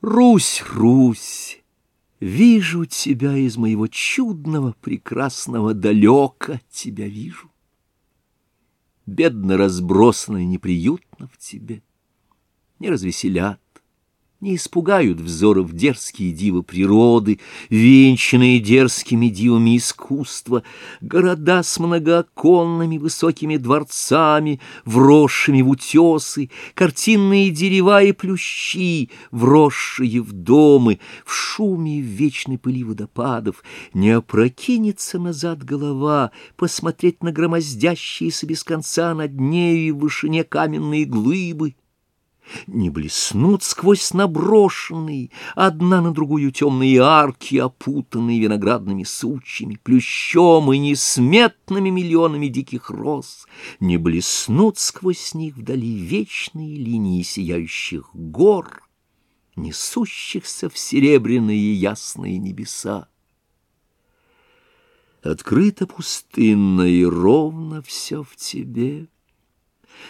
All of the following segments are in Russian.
Русь, Русь, вижу тебя из моего чудного, прекрасного далека тебя вижу. Бедно разбросано и неприютно в тебе, не развеселят не испугают взоров дерзкие дивы природы, венчанные дерзкими дивами искусства, города с многооконными высокими дворцами, вросшими в утесы, картинные дерева и плющи, вросшие в домы, в шуме вечной пыли водопадов, не опрокинется назад голова, посмотреть на громоздящиеся без конца над нею и в вышине каменные глыбы, не блеснут сквозь наброшенные, одна на другую темные арки, опутанные виноградными сучьями, плющом и несметными миллионами диких роз, не блеснут сквозь них вдали вечные линии сияющих гор, несущихся в серебряные ясные небеса. Открыто пустынно и ровно все в тебе —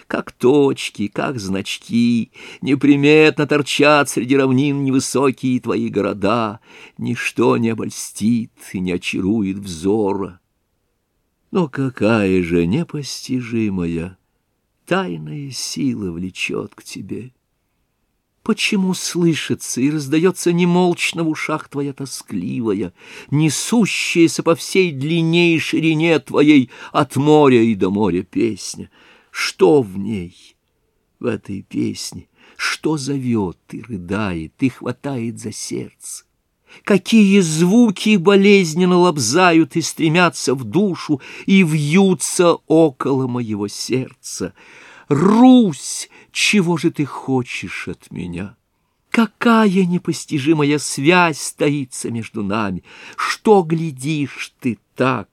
как точки, как значки, неприметно торчат среди равнин невысокие твои города, ничто не обольстит и не очарует взора. Но какая же непостижимая, тайная сила влечет к тебе? Почему слышится и раздается немолчно в ушах твоя тоскливая, несущаяся по всей длине и ширине твоей от моря и до моря песня? Что в ней, в этой песне? Что зовет и рыдает, и хватает за сердце? Какие звуки болезненно лобзают и стремятся в душу и вьются около моего сердца? Русь, чего же ты хочешь от меня? Какая непостижимая связь стоится между нами? Что глядишь ты так?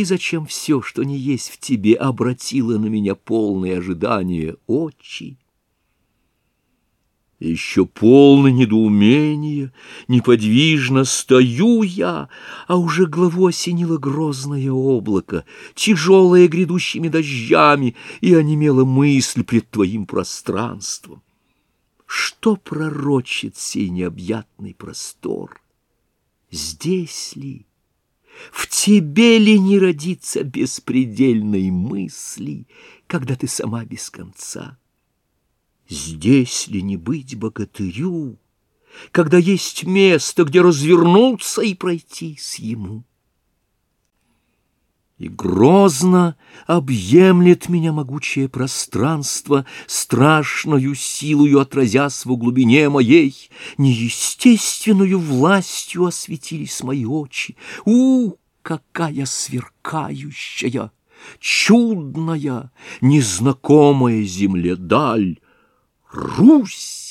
И зачем все, что не есть в тебе, обратило на меня полное ожидание очи? Еще полное недоумение, неподвижно стою я, а уже главу осенило грозное облако, тяжелое грядущими дождями, и онемела мысль пред твоим пространством. Что пророчит сей необъятный простор? Здесь ли? Тебе ли не родится беспредельной мысли, когда ты сама без конца? Здесь ли не быть богатырю, когда есть место, где развернуться и пройтись ему? И грозно объемлет меня могучее пространство, Страшною силою отразясь в глубине моей, Неестественную властью осветились мои очи. У, какая сверкающая, чудная, Незнакомая земле даль! Русь!